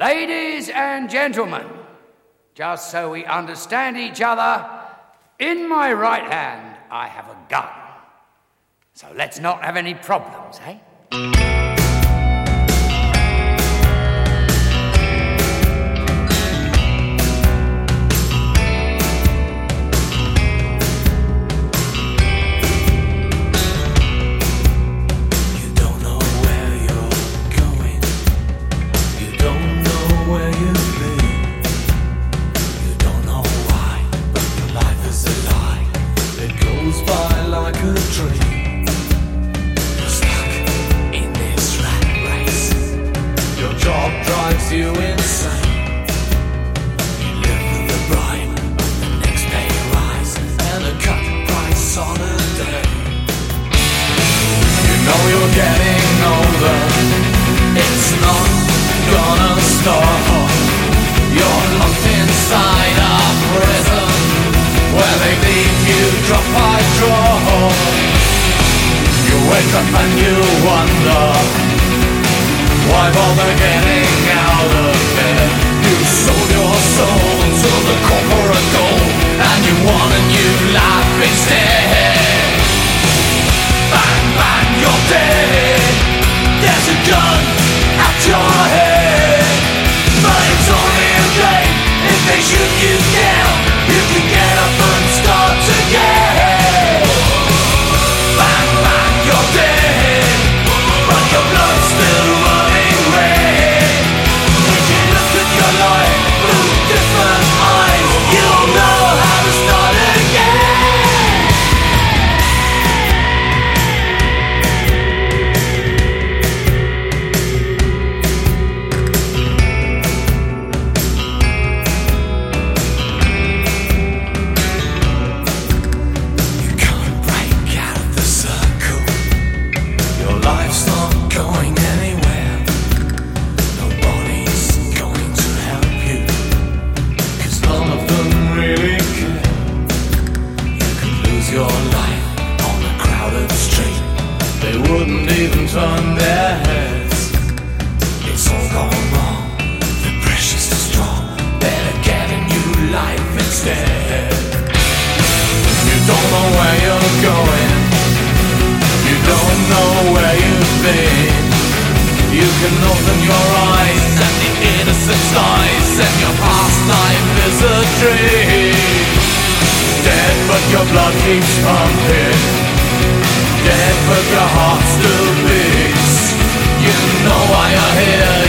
Ladies and gentlemen, just so we understand each other, in my right hand I have a gun. So let's not have any problems, eh? You insane. You live with the the next pay rise and a cut price on a day. You know you're getting older. It's not gonna stop. You're locked inside a prison where they leave you drop by drop. You wake up and you wonder why bother getting out You Open your eyes and the and your past life is a dream. Dead, but your blood keeps pumping. Dead, but your heart still beats. You know why you're here.